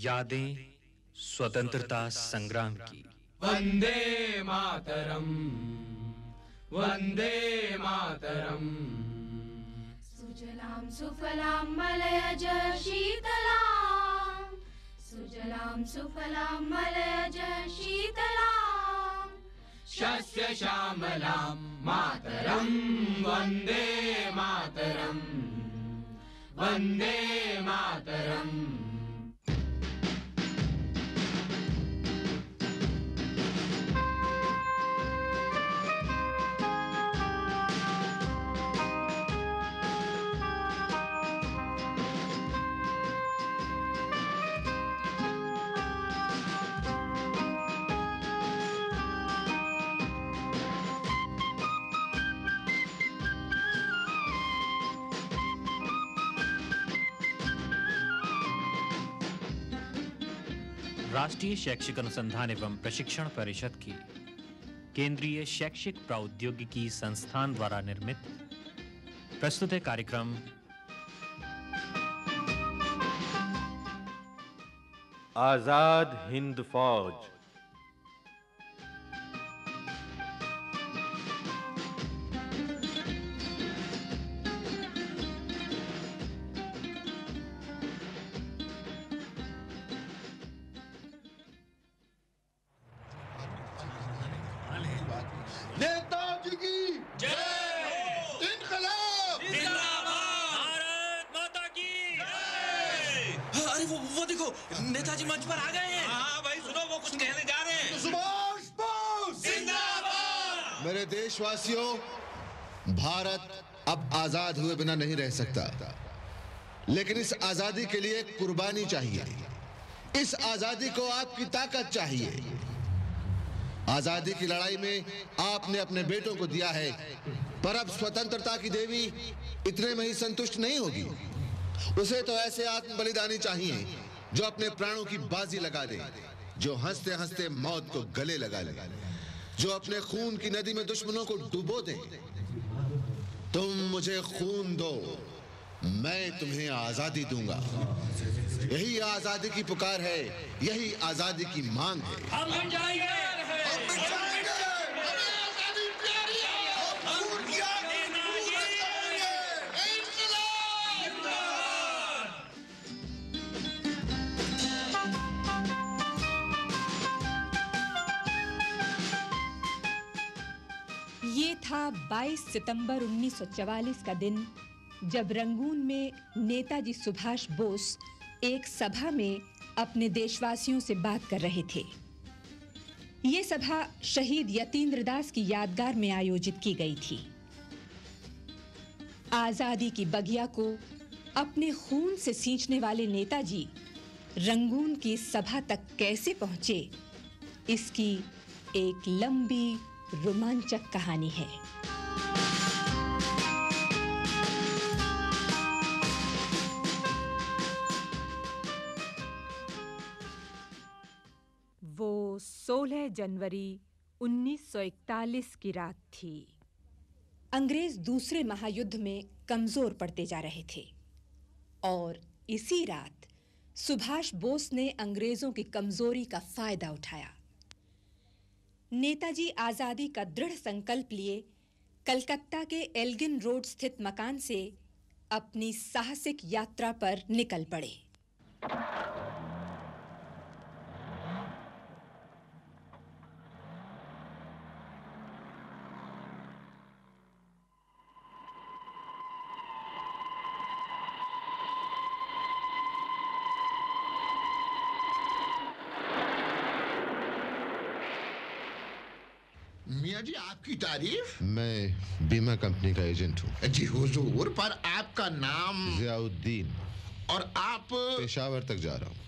यादें स्वतंत्रता संग्राम की। वंदे मातरम वंदे मातरम। सुजलां सुफलां मलयज शीतलां सुजलां सुफलां मलयज शीतलां शस्य श्यामलां मातरम वंदे मातरम। वंदे मातरम। राष्ट्रीय शैक्षिक अनुसंधान एवं प्रशिक्षण परिषद की केंद्रीय शैक्षिक प्रौद्योगिकी संस्थान द्वारा निर्मित प्रस्तुत है कार्यक्रम। आज़ाद हिंद फौज। मेरे देशवासियों, भारत अब आज़ाद हुए बिना नहीं रह सकता। लेकिन इस आज़ादी के लिए कुर्बानी चाहिए। इस आज़ादी को आपकी ताकत चाहिए। आज़ादी की लड़ाई में आपने अपने बेटों को दिया है, पर अब स्वतंत्रता की देवी इतने में ही संतुष्ट नहीं होगी। उसे तो ऐसे आत्म बलिदानी चाहिए जो अपने प्राणों की बाजी लगा दे, जो हँसते हँसते मौत को गले लगा ले जो अपने खून की नदी में दुश्मनों को डुबो दे। तुम मुझे खून दो मैं तुम्हें आज़ादी दूँगा। यही आज़ादी की पुकार है यही आज़ादी की मांग है। हम बन जाएँगे। था 22 सितंबर 1944 का दिन, जब रंगून में नेताजी सुभाष बोस एक सभा में अपने देशवासियों से बात कर रहे थे। ये सभा शहीद यतीन्द्र दास की यादगार में आयोजित की गई थी। आज़ादी की बगिया को अपने खून से सींचने वाले नेताजी रंगून की सभा तक कैसे पहुँचे, इसकी एक लंबी रोमांचक कहानी है। वो 16 जनवरी 1941 की रात थी। अंग्रेज़ दूसरे महायुद्ध में कमज़ोर पड़ते जा रहे थे। और इसी रात सुभाष बोस ने अंग्रेज़ों की कमज़ोरी का फ़ायदा उठाया। नेताजी आज़ादी का दृढ़ संकल्प लिए, कलकत्ता के एल्गिन रोड स्थित मकान से अपनी साहसिक यात्रा पर निकल पड़े। मियाँ जी आपकी तारीफ़? मैं बीमा कंपनी का एजेंट हूँ। जी हुजूर पर आपका नाम? जियाउद्दीन। और आप? पेशावर तक जा रहा हूँ।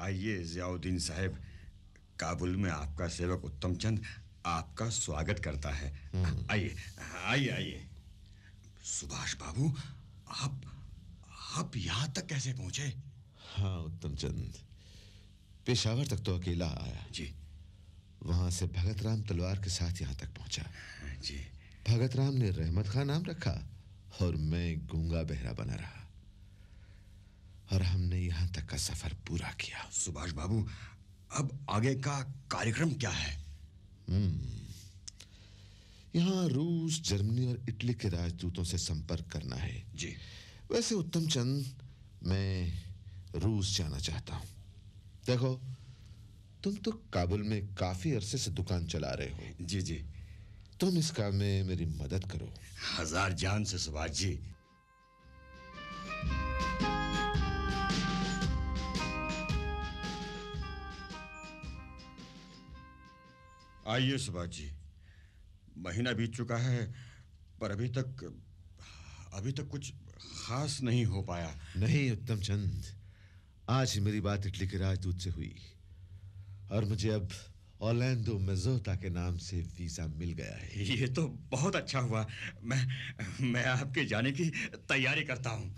आइए जियाउद्दीन साहब काबुल में आपका सेवक उत्तम चंद आपका स्वागत करता है। आइए आइए आइए। सुभाष बाबू आप आप यहाँ तक कैसे पहुँचे? हाँ उत्तम चंद। पेशावर तक तो अकेला आया। जी। वहाँ से भगत राम तलवार के साथ यहाँ तक पहुँचा। जी। भगत राम ने रहमत खान नाम रखा और मैं गूँगा बहरा बना रहा। और हमने यहाँ तक का सफ़र पूरा किया। सुभाष बाबू अब आगे का कार्यक्रम क्या है? यहाँ रूस जर्मनी और इटली के राजदूतों से संपर्क करना है। जी। वैसे उत्तम चंद मैं रूस जाना चाहता हूँ। देखो तुम तो काबुल में काफ़ी अरसे से दुकान चला रहे हो। जी जी। तुम इस काम में मेरी मदद करो। हज़ार जान से सुभाष जी। आइए सुभाष जी। महीना बीत चुका है पर अभी तक अभी तक कुछ खास नहीं हो पाया। नहीं उत्तम चंद। आज ही मेरी बात इटली के राजदूत से हुई और मुझे अब ऑलैंडो मेजोता के नाम से वीज़ा मिल गया है। ये तो बहुत अच्छा हुआ। मैं मैं आपके जाने की तैयारी करता हूँ।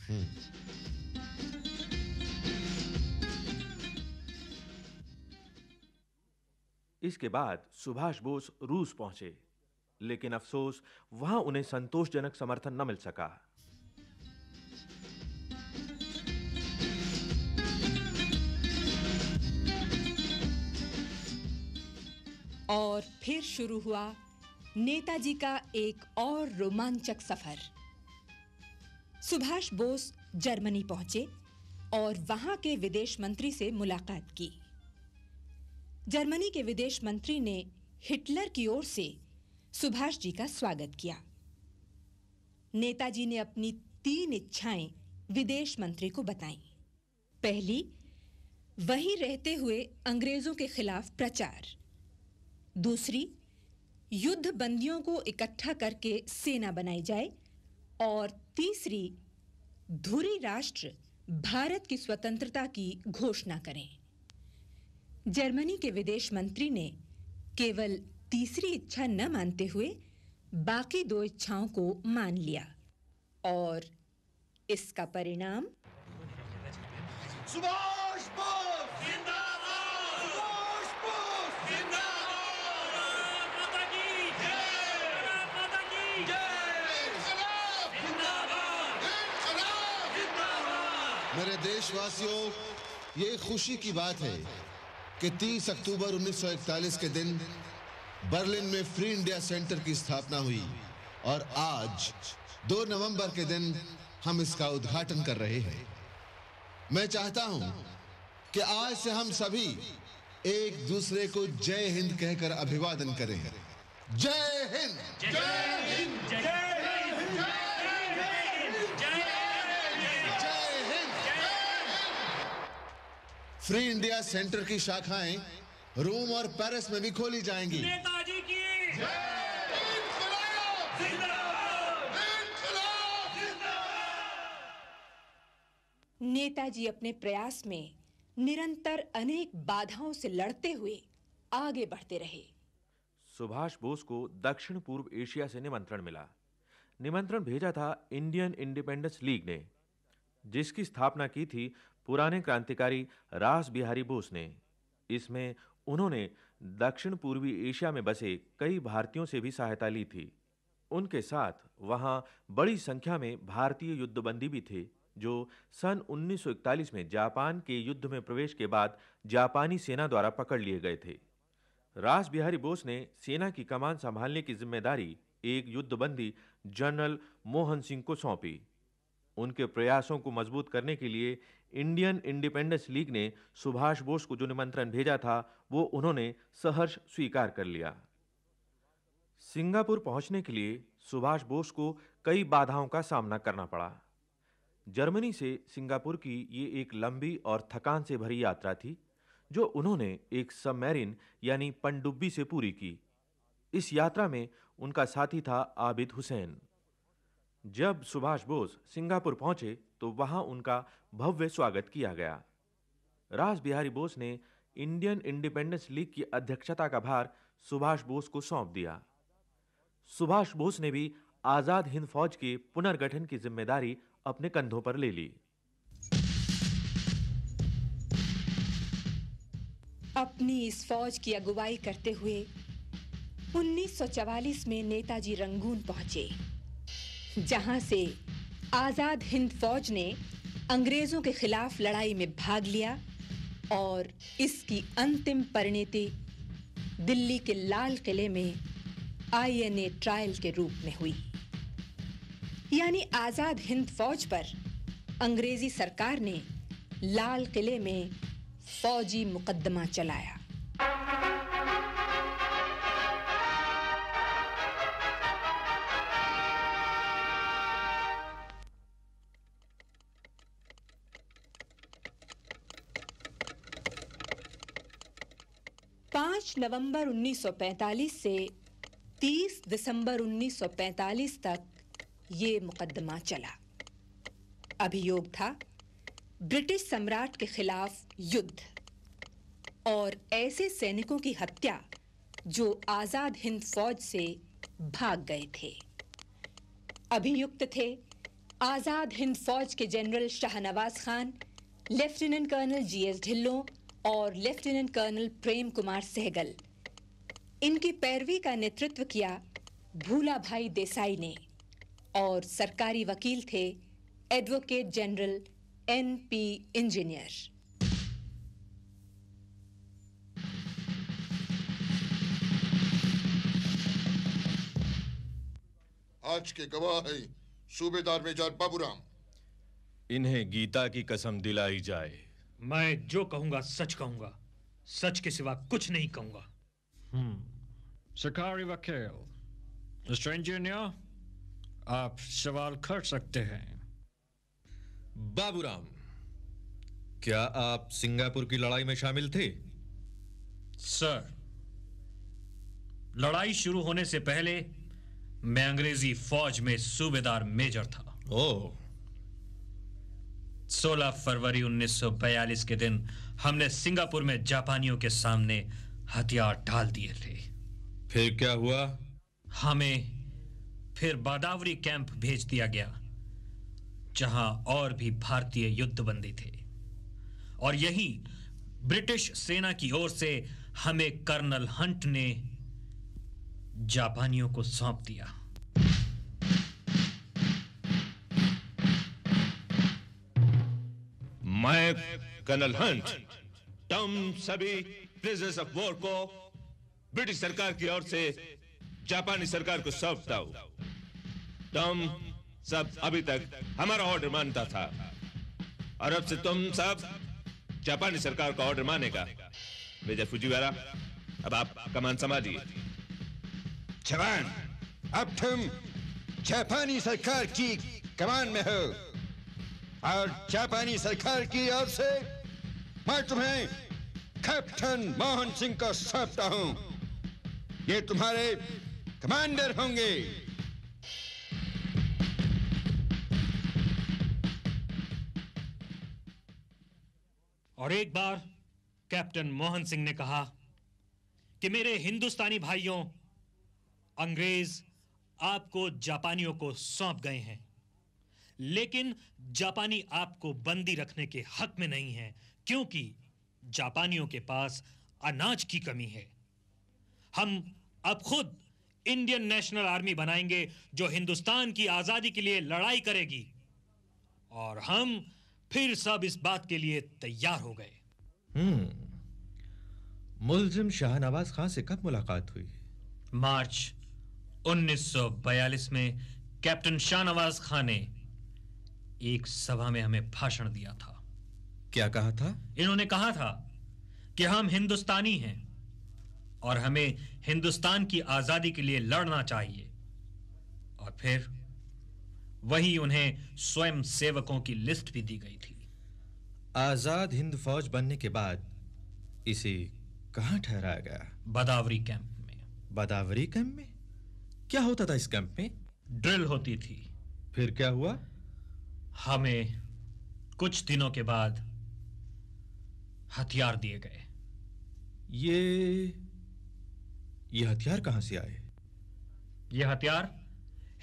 इसके बाद सुभाष बोस रूस पहुँचे। लेकिन अफसोस, वहाँ उन्हें संतोषजनक समर्थन न मिल सका। और फिर शुरू हुआ नेताजी का एक और रोमांचक सफ़र। सुभाष बोस जर्मनी पहुँचे और वहाँ के विदेश मंत्री से मुलाकात की। जर्मनी के विदेश मंत्री ने हिटलर की ओर से सुभाष जी का स्वागत किया। नेताजी ने अपनी तीन इच्छाएँ विदेश मंत्री को बताई। पहली, वहीं रहते हुए अंग्रेज़ों के खिलाफ प्रचार। दूसरी युद्ध बंदियों को इकट्ठा करके सेना बनाई जाए। और तीसरी, धुरी राष्ट्र भारत की स्वतंत्रता की घोषणा करें। जर्मनी के विदेश मंत्री ने केवल तीसरी इच्छा न मानते हुए बाकी दो इच्छाओं को मान लिया और इसका परिणाम सुभाष बोस। सुभाष बोस मेरे देशवासियों, ये खुशी की बात है कि 30 अक्टूबर 1941 के दिन बर्लिन में फ्री इंडिया सेंटर की स्थापना हुई और आज 2 नवंबर के दिन हम इसका उद्घाटन कर रहे हैं। मैं चाहता हूँ कि आज से हम सभी एक दूसरे को जय हिंद कहकर अभिवादन करें। जय हिंद! जय हिंद! फ्री इंडिया सेंटर की शाखाएँ रोम और पेरिस में भी खोली जाएँगी। नेताजी की। नेताजी अपने प्रयास में निरंतर अनेक बाधाओं से लड़ते हुए आगे बढ़ते रहे। सुभाष बोस को दक्षिण पूर्व एशिया से निमंत्रण मिला। निमंत्रण भेजा था इंडियन इंडिपेंडेंस लीग ने जिसकी स्थापना की थी पुराने क्रांतिकारी रास बिहारी बोस ने। इसमें उन्होंने दक्षिण पूर्वी एशिया में बसे कई भारतीयों से भी सहायता ली थी। उनके साथ वहाँ बड़ी संख्या में भारतीय युद्धबंदी भी थे, जो सन 1941 में जापान के युद्ध में प्रवेश के बाद जापानी सेना द्वारा पकड़ लिए गए थे। रास बिहारी बोस ने सेना की कमान संभालने की ज़िम्मेदारी एक युद्धबंदी जनरल मोहन सिंह को सौंपी। उनके प्रयासों को मज़बूत करने के लिए इंडियन इंडिपेंडेंस लीग ने सुभाष बोस को जो निमंत्रण भेजा था, वो उन्होंने सहर्ष स्वीकार कर लिया। सिंगापुर पहुँचने के लिए सुभाष बोस को कई बाधाओं का सामना करना पड़ा। जर्मनी से सिंगापुर की ये एक लंबी और थकान से भरी यात्रा थी, जो उन्होंने एक सबमरीन यानी पनडुब्बी से पूरी की। इस यात्रा में उनका साथी था आबिद हुसैन। जब सुभाष बोस सिंगापुर पहुँचे तो वहाँ उनका भव्य स्वागत किया गया। रास बिहारी बोस ने इंडियन इंडिपेंडेंस लीग की अध्यक्षता का भार सुभाष बोस को सौंप दिया। सुभाष बोस ने भी आज़ाद हिंद फौज के पुनर्गठन की ज़िम्मेदारी अपने कंधों पर ले ली। अपनी इस फौज की अगुवाई करते हुए 1944 में नेताजी रंगून पहुँचे। जहाँ से आज़ाद हिंद फौज ने अंग्रेज़ों के खिलाफ लड़ाई में भाग लिया और इसकी अंतिम परिणति दिल्ली के लाल किले में आईएनए ट्रायल के रूप में हुई। यानी आज़ाद हिंद फौज पर अंग्रेज़ी सरकार ने लाल किले में फौजी मुकदमा चलाया। नवंबर 1945 से 30 दिसंबर 1945 तक ये मुकदमा चला। अभियोग था। ब्रिटिश सम्राट के खिलाफ युद्ध और ऐसे सैनिकों की हत्या जो आज़ाद हिंद फौज से भाग गए थे। अभियुक्त थे आज़ाद हिंद फौज के general Shahnawaz Khan, lieutenant colonel GS Dhillon और लेफ्टिनेंट कर्नल प्रेम कुमार सहगल। इनकी पैरवी का नेतृत्व किया भूला भाई देसाई ने और सरकारी वकील थे advocate general N P Engineer. आज के गवाह है सूबेदार मेजर बाबूराम। इन्हें गीता की कसम दिलाई जाए। मैं जो कहूँगा सच कहूँगा। सच के सिवा कुछ नहीं कहूँगा। हम्म। सरकारी वकील इंजीनियर आप सवाल कर सकते हैं। बाबूराम क्या आप सिंगापुर की लड़ाई में शामिल थे? सर लड़ाई शुरू होने से पहले मैं अंग्रेज़ी फौज में सूबेदार मेजर था। ओह 16 फरवरी 1942 के दिन हमने सिंगापुर में जापानियों के सामने हथियार डाल दिए थे। फिर क्या हुआ? हमें फिर बादावरी कैंप भेज दिया गया जहाँ और भी भारतीय युद्धबंदी थे। और यही ब्रिटिश सेना की ओर से हमें कर्नल हंट ने जापानियों को सौंप दिया। मैं कर्नल हंट तुम सभी प्रिजनर्स ऑफ़ वॉर को ब्रिटिश सरकार की ओर से जापानी सरकार को सौंपता हूँ तुम सब अभी तक हमारा ऑर्डर मानता था। और अब से तुम सब जापानी सरकार का ऑर्डर मानेगा। मेजर फुजीवारा अब आप कमान संभालिए। जवान, अब तुम जापानी सरकार की कमान में हो। और जापानी सरकार की ओर से मैं तुम्हें कैप्टन मोहन सिंह को सौंपता हूँ। ये तुम्हारे कमांडर होंगे। और एक बार कैप्टन मोहन सिंह ने कहा कि मेरे हिंदुस्तानी भाइयों, अंग्रेज़ आपको जापानियों को सौंप गए हैं। लेकिन जापानी आपको बंदी रखने के हक में नहीं है क्योंकि जापानियों के पास अनाज की कमी है। हम अब खुद इंडियन नेशनल आर्मी बनाएँगे जो हिंदुस्तान की आज़ादी के लिए लड़ाई करेगी। और हम फिर सब इस बात के लिए तैयार हो गए। हम्म। मुलजिम शाहनवाज खान से कब मुलाकात हुई? मार्च 1942 में कैप्टन शाहनवाज खान ने एक सभा में हमें भाषण दिया था। क्या कहा था? इन्होंने कहा था कि हम हिंदुस्तानी हैं और हमें हिंदुस्तान की आज़ादी के लिए लड़ना चाहिए। और फिर वही उन्हें स्वयं सेवकों की लिस्ट भी दी गई थी। आज़ाद हिंद फौज बनने के बाद इसे कहाँ ठहराया गया? बदावरी कैंप में। बदावरी कैंप में? क्या होता था इस कैंप में? ड्रिल होती थी। फिर क्या हुआ? हमें कुछ दिनों के बाद हथियार दिए गए। ये ये हथियार कहाँ से आए? ये हथियार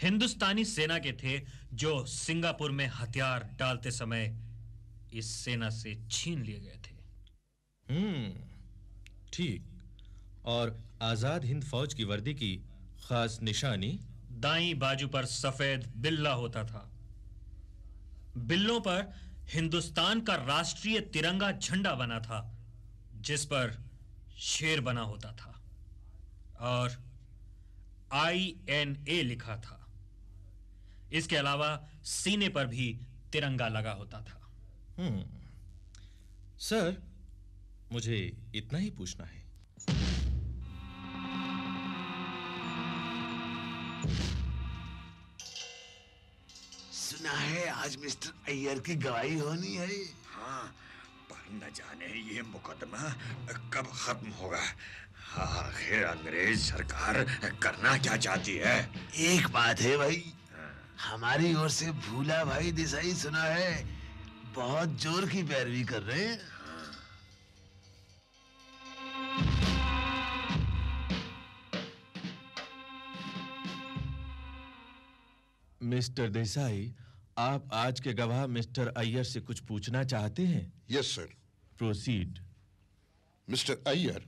हिंदुस्तानी सेना के थे जो सिंगापुर में हथियार डालते समय इस सेना से छीन लिए गए थे। हम्म ठीक। और आज़ाद हिंद फौज की वर्दी की खास निशानी? दाई बाजू पर सफ़ेद बिल्ला होता था। बिल्लों पर हिंदुस्तान का राष्ट्रीय तिरंगा झंडा बना था, जिस पर शेर बना होता था और आई एन ए लिखा था। इसके अलावा सीने पर भी तिरंगा लगा होता था। हम्म। सर, मुझे इतना ही पूछना है। सुना है। आज मिस्टर अय्यर की गवाही होनी है। हाँ पर न जाने ये मुकदमा कब खत्म होगा। आखिर अंग्रेज़ सरकार करना क्या चाहती है? एक बात है भाई। हमारी ओर से भूला भाई देसाई सुना है? बहुत ज़ोर की पैरवी कर रहे हैं। मिस्टर देसाई आप आज के गवाह मिस्टर अय्यर से कुछ पूछना चाहते हैं? Yes sir proceed mister Iyer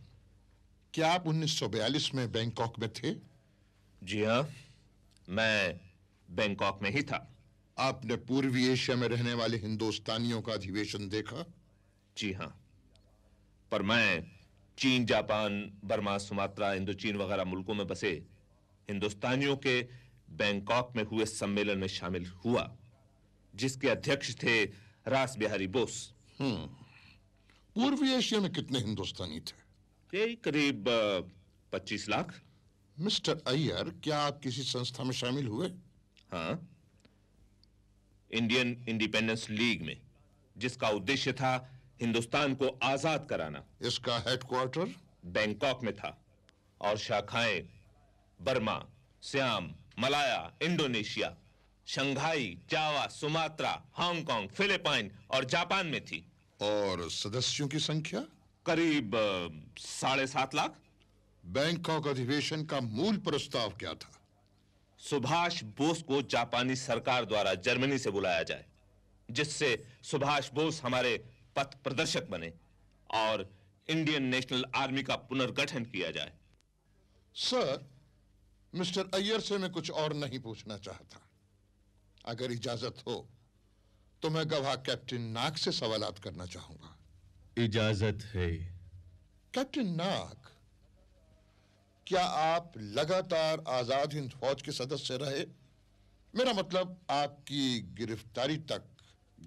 क्या आप 1942 में बैंकॉक में थे? जी हाँ मैं बैंकॉक में ही था। आपने पूर्वी एशिया में रहने वाले हिंदुस्तानियों का अधिवेशन देखा? जी हाँ पर मैं चीन जापान बर्मा सुमात्रा इंदोचीन वगैरह मुल्कों में बसे हिंदुस्तानियों के बैंकॉक में हुए सम्मेलन में शामिल हुआ। जिसके अध्यक्ष थे रास बिहारी बोस। हम्म। पूर्वी एशिया में कितने हिंदुस्तानी थे? यही करीब पच्चीस लाख। मिस्टर अय्यर क्या आप किसी संस्था में शामिल हुए? हाँ। इंडियन इंडिपेंडेंस लीग में जिसका उद्देश्य था हिंदुस्तान को आज़ाद कराना। इसका हेडक्वार्टर? बैंकॉक में था। और शाखाएँ Burma Siam Malaya Indonesia. Shanghai Java Sumatra Hong Kong Philippine और जापान में थी। और सदस्यों की संख्या? करीब साढ़े सात लाख। बैंकॉक अधिवेशन का मूल प्रस्ताव क्या था? सुभाष बोस को जापानी सरकार द्वारा जर्मनी से बुलाया जाए जिससे सुभाष बोस हमारे पथ प्रदर्शक बने और इंडियन नेशनल आर्मी का पुनर्गठन किया जाए। सर मिस्टर अय्यर से मैं कुछ और नहीं पूछना चाहता। अगर इजाज़त हो तो मैं गवाह कैप्टन नाक से सवालात करना चाहूँगा। इजाज़त है। कैप्टन नाक क्या आप लगातार आज़ाद हिंद फौज के सदस्य रहे? मेरा मतलब आपकी गिरफ्तारी तक।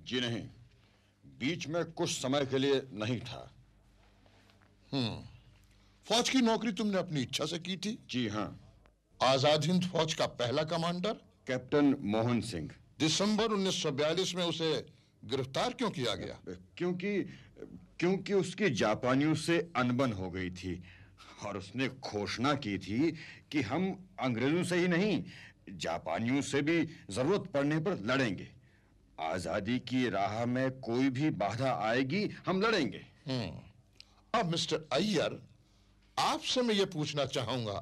जी नहीं बीच में कुछ समय के लिए नहीं था। हम्म फौज की नौकरी तुमने अपनी इच्छा से की थी? जी हाँ। आज़ाद हिंद फौज का पहला कमांडर? कैप्टन मोहन सिंह। दिसंबर 1942 में उसे गिरफ़्तार क्यों किया गया? क्योंकि क्योंकि उसकी जापानियों से अनबन हो गई थी और उसने घोषणा की थी कि हम अंग्रेज़ों से ही नहीं जापानियों से भी ज़रूरत पड़ने पर लड़ेंगे। आज़ादी की राह में कोई भी बाधा आएगी हम लड़ेंगे। अब मिस्टर अय्यर आपसे मैं ये पूछना चाहूँगा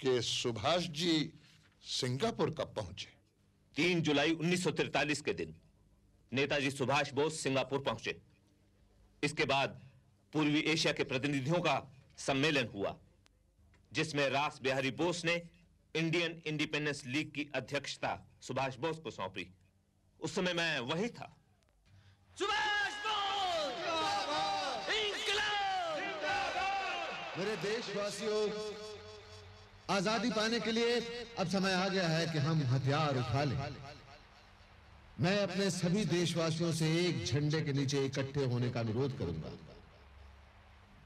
कि सुभाष जी सिंगापुर कब पहुँचे? तीन जुलाई 1943 के दिन नेताजी सुभाष बोस सिंगापुर पहुँचे। इसके बाद पूर्वी एशिया के प्रतिनिधियों का सम्मेलन हुआ जिसमें रास बिहारी बोस ने इंडियन इंडिपेंडेंस लीग की अध्यक्षता सुभाष बोस को सौंपी। उस समय मैं वही था। सुभाष बोस! मेरे देशवासियों आज़ादी पाने के लिए अब समय आ गया है कि हम हथियार उठा लें। मैं अपने सभी देशवासियों से एक झंडे के नीचे इकट्ठे होने का अनुरोध करूँगा।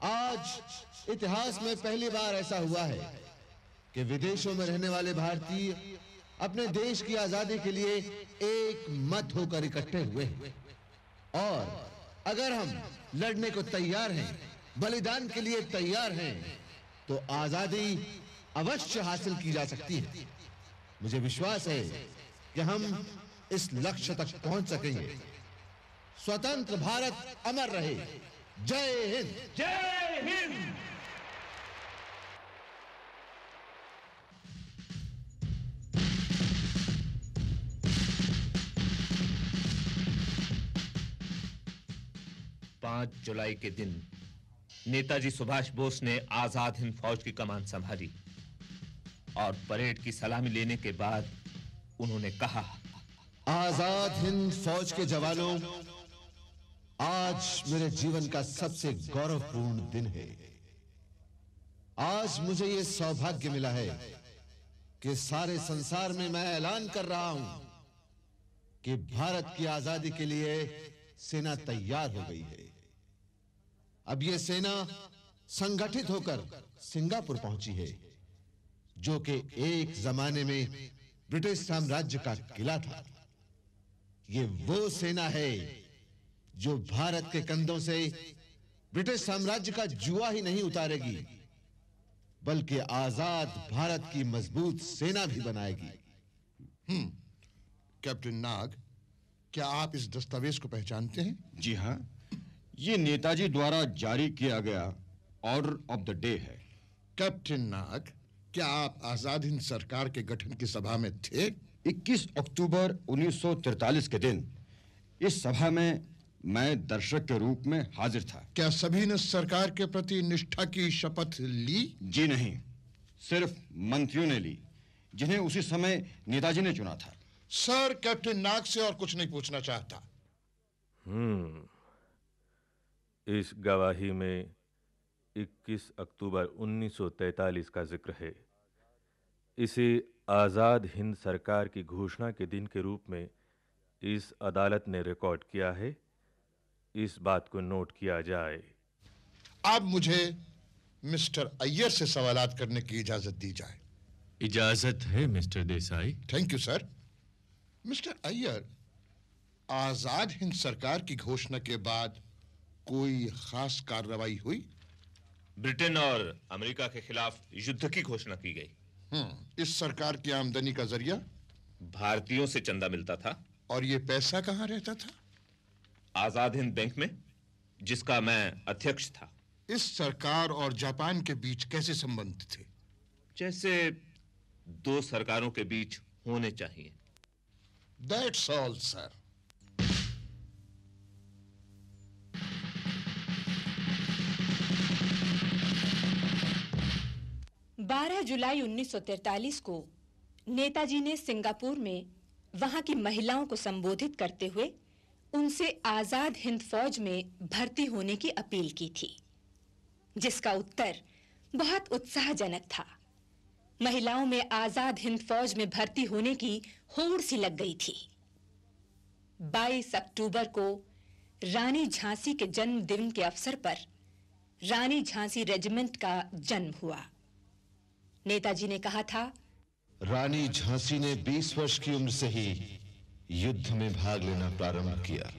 आज इतिहास में पहली बार ऐसा हुआ है कि विदेशों में रहने वाले भारतीय अपने देश की आज़ादी के लिए एक मत होकर इकट्ठे हुए हैं। और अगर हम लड़ने को तैयार हैं, बलिदान के लिए तैयार हैं तो आज़ादी अवश्य हासिल की जा सकती है। मुझे विश्वास है कि हम इस लक्ष्य तक पहुँच सकेंगे। स्वतंत्र भारत अमर रहे। जय हिंद। जय हिंद। पाँच जुलाई के दिन नेताजी सुभाष बोस ने आज़ाद हिंद फौज की कमान संभाली। और परेड की सलामी लेने के बाद उन्होंने कहा, आज़ाद हिंद फौज के जवानों, आज मेरे जीवन का सबसे गौरवपूर्ण दिन है। आज मुझे यह सौभाग्य मिला है कि सारे संसार में मैं ऐलान कर रहा हूँ कि भारत की आज़ादी के लिए सेना तैयार हो गई है। अब यह सेना संगठित होकर सिंगापुर पहुँची है। जो कि एक जमाने में ब्रिटिश साम्राज्य का किला था। ये वो सेना है जो भारत के कंधों से ब्रिटिश साम्राज्य का जुआ ही नहीं उतारेगी बल्कि आज़ाद भारत की मज़बूत सेना भी बनाएगी। हम्म कैप्टन नाग क्या आप इस दस्तावेज़ को पहचानते हैं? जी हाँ ये नेताजी द्वारा जारी किया गया ऑर्डर ऑफ़ द डे है। कैप्टन नाग क्या आप आज़ाद हिंद सरकार के गठन की सभा में थे? 21 अक्टूबर 1943 के दिन इस सभा में मैं दर्शक के रूप में हाजिर था। क्या सभी ने सरकार के प्रति निष्ठा की शपथ ली? जी नहीं सिर्फ़ मंत्रियों ने ली जिन्हें उसी समय नेताजी ने चुना था। सर कैप्टन नाग से और कुछ नहीं पूछना चाहता। हम्म इस गवाही में 21 अक्टूबर 1943 का ज़िक्र है। इसे आज़ाद हिंद सरकार की घोषणा के दिन के रूप में इस अदालत ने रिकॉर्ड किया है। इस बात को नोट किया जाए। अब मुझे मिस्टर अय्यर से सवालात करने की इजाज़त दी जाए। इजाज़त है mister Desai. Thank you sir mister Iyer Azad Hind सरकार की घोषणा के बाद कोई खास कार्रवाई हुई? ब्रिटेन और अमेरिका के खिलाफ युद्ध की घोषणा की गई। हम्म इस सरकार की आमदनी का ज़रिया? भारतीयों से चंदा मिलता था। और ये पैसा कहाँ रहता था? आज़ाद हिंद बैंक में जिसका मैं अध्यक्ष था। इस सरकार और जापान के बीच कैसे संबंध थे? जैसे दो सरकारों के बीच होने चाहिए। दैट्स ऑल सर 12 जुलाई 1943 को नेताजी ने सिंगापुर में वहाँ की महिलाओं को संबोधित करते हुए उनसे आज़ाद हिंद फौज में भर्ती होने की अपील की थी, जिसका उत्तर बहुत उत्साहजनक था। महिलाओं में आज़ाद हिंद फौज में भर्ती होने की होड़ सी लग गई थी। 22 अक्टूबर को रानी झांसी के जन्मदिन के अवसर पर रानी झांसी रेजिमेंट का जन्म हुआ। नेताजी ने कहा था, रानी झांसी ने 20 वर्ष की उम्र से ही युद्ध में भाग लेना प्रारंभ किया।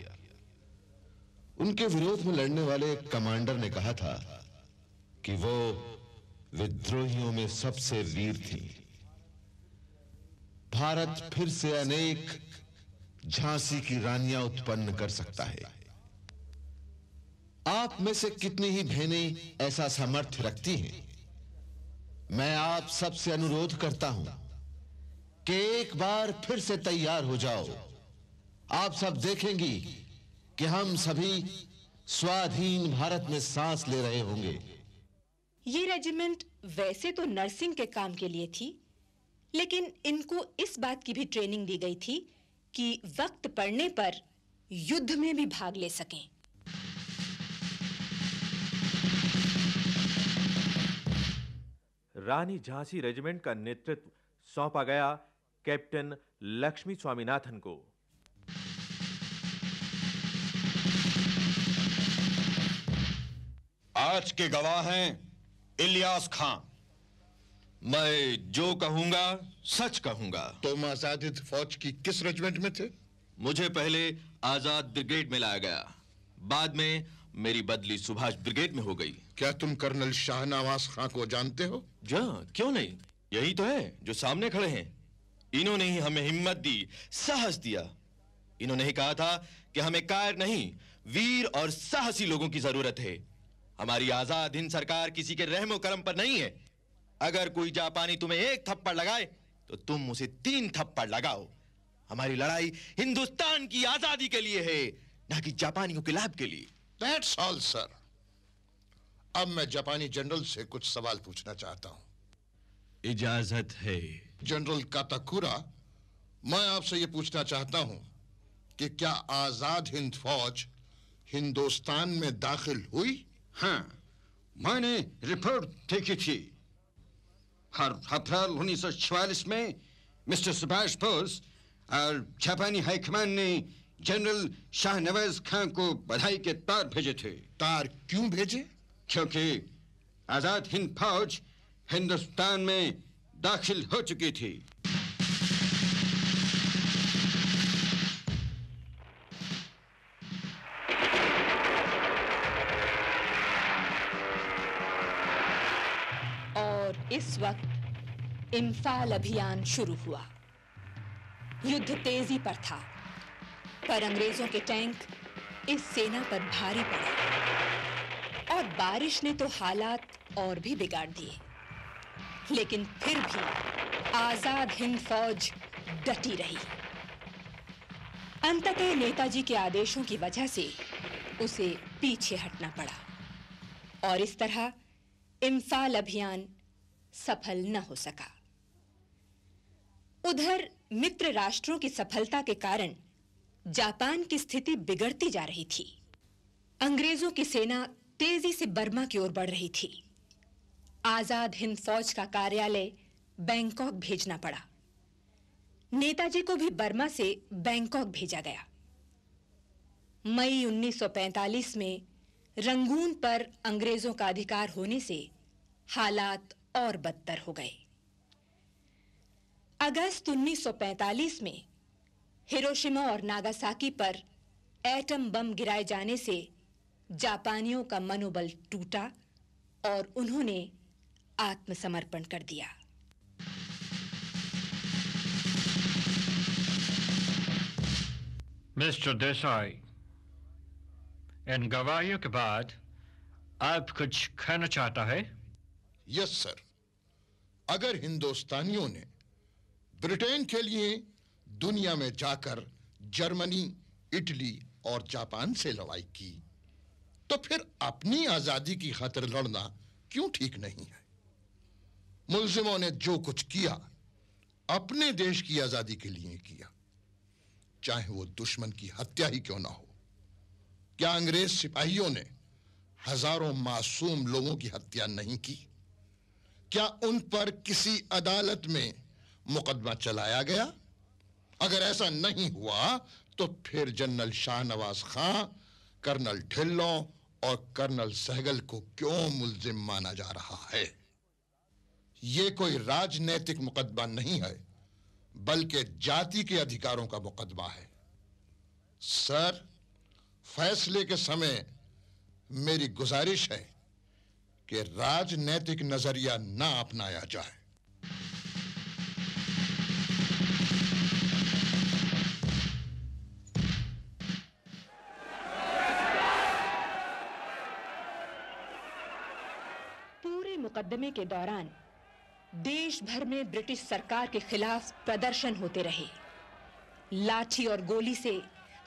उनके विरोध में लड़ने वाले कमांडर ने कहा था कि वो विद्रोहियों में सबसे वीर थी। भारत फिर से अनेक झांसी की रानियाँ उत्पन्न कर सकता है। आप में से कितनी ही बहनें ऐसा सामर्थ्य रखती हैं? मैं आप सबसे अनुरोध करता हूँ कि एक बार फिर से तैयार हो जाओ। आप सब देखेंगी कि हम सभी स्वाधीन भारत में सांस ले रहे होंगे। ये रेजिमेंट वैसे तो नर्सिंग के काम के लिए थी, लेकिन इनको इस बात की भी ट्रेनिंग दी गई थी कि वक्त पड़ने पर युद्ध में भी भाग ले सकें। रानी झांसी रेजिमेंट का नेतृत्व सौंपा गया कैप्टन लक्ष्मी स्वामीनाथन को। आज के गवाह हैं इलियास खान मैं जो कहूँगा सच कहूँगा। तुम आज़ाद फौज की किस रेजिमेंट में थे? मुझे पहले आज़ाद ब्रिगेड में लाया गया। बाद में मेरी बदली सुभाष ब्रिगेड में हो गई। क्या तुम कर्नल शाहनवाज खां को जानते हो? जा क्यों नहीं? यही तो है जो सामने खड़े हैं। इन्होंने ही हमें हिम्मत दी साहस दिया। इन्होंने ही कहा था कि हमें कायर नहीं वीर और साहसी लोगों की ज़रूरत है। हमारी आज़ाद हिंद सरकार किसी के रहमो करम पर नहीं है। अगर कोई जापानी तुम्हें एक थप्पड़ लगाए तो तुम उसे तीन थप्पड़ लगाओ। हमारी लड़ाई हिंदुस्तान की आज़ादी के लिए है ना कि जापानियों के लाभ के लिए। दैट्स ऑल सर अब मैं जापानी जनरल से कुछ सवाल पूछना चाहता हूँ। इजाज़त है। जनरल काताकुरा मैं आपसे यह पूछना चाहता हूँ कि क्या आज़ाद हिंद फौज हिंदुस्तान में दाखिल हुई? हाँ मैंने रिपोर्ट देखी थी। हर अप्रैल उन्नीस में मिस्टर सुभाष बोस और जापानी हाईकमान ने जनरल शाहनवाज खान को बधाई के तार भेजे थे। तार क्यों भेजे? क्योंकि आज़ाद हिंद फौज हिंदुस्तान में दाखिल हो चुकी थी। और इस वक्त इम्फाल अभियान शुरू हुआ। युद्ध तेज़ी पर था। पर अंग्रेज़ों के टैंक इस सेना पर भारी पड़े। और बारिश ने तो हालात और भी बिगाड़ दिए। लेकिन फिर भी आज़ाद हिंद फौज डटी रही। अंततः नेताजी के आदेशों की वजह से उसे पीछे हटना पड़ा। और इस तरह इम्फाल अभियान सफल न हो सका। उधर मित्र राष्ट्रों की सफलता के कारण जापान की स्थिति बिगड़ती जा रही थी। अंग्रेज़ों की सेना तेज़ी से बर्मा की ओर बढ़ रही थी। आज़ाद हिंद फौज का कार्यालय बैंकॉक भेजना पड़ा। नेताजी को भी बर्मा से बैंकॉक भेजा गया। मई 1945 में रंगून पर अंग्रेज़ों का अधिकार होने से हालात और बदतर हो गए। अगस्त 1945 में हिरोशिमा और नागासाकी पर एटम बम गिराए जाने से जापानियों का मनोबल टूटा और उन्होंने आत्मसमर्पण कर दिया। मिस्टर देसाई इन गवाहियों के बाद आप कुछ कहना चाहता है? Yes sir. अगर हिंदुस्तानियों ने ब्रिटेन के लिए दुनिया में जाकर जर्मनी, इटली और जापान से लड़ाई की। तो फिर अपनी आज़ादी की खातिर लड़ना क्यों ठीक नहीं है? मुलजिमों ने जो कुछ किया, अपने देश की आज़ादी के लिए किया। चाहे वो दुश्मन की हत्या ही क्यों ना हो। क्या अंग्रेज़ सिपाहियों ने हज़ारों मासूम लोगों की हत्या नहीं की? क्या उन पर किसी अदालत में मुकदमा चलाया गया? अगर ऐसा नहीं हुआ तो फिर जनरल शाहनवाज खां, कर्नल ढिल्लों और कर्नल सहगल को क्यों मुलजिम माना जा रहा है? यह कोई राजनीतिक मुकदमा नहीं है, बल्कि जाति के अधिकारों का मुकदमा है। सर, फैसले के समय मेरी गुजारिश है कि राजनैतिक नज़रिया ना अपनाया जाए। मुकदमे के दौरान देश भर में ब्रिटिश सरकार के खिलाफ प्रदर्शन होते रहे। लाठी और गोली से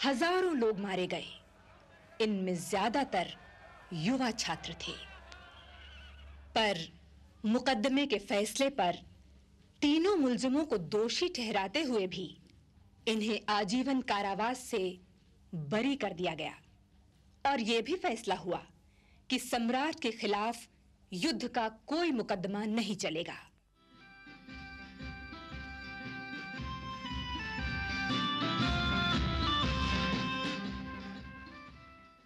हज़ारों लोग मारे गए। इनमें ज़्यादातर युवा छात्र थे। पर मुकदमे के फैसले पर तीनों मुलजिमों को दोषी ठहराते हुए भी इन्हें आजीवन कारावास से बरी कर दिया गया। और यह भी फैसला हुआ कि सम्राट के खिलाफ युद्ध का कोई मुकदमा नहीं चलेगा।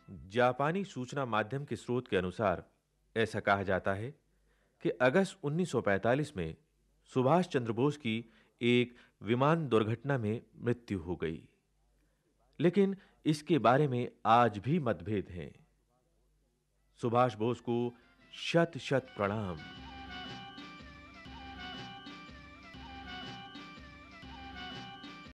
जापानी सूचना माध्यम के स्रोत के अनुसार, ऐसा कहा जाता है कि अगस्त 1945 में सुभाष चंद्र बोस की एक विमान दुर्घटना में मृत्यु हो गई। लेकिन इसके बारे में आज भी मतभेद हैं। सुभाष बोस को शत शत प्रणाम।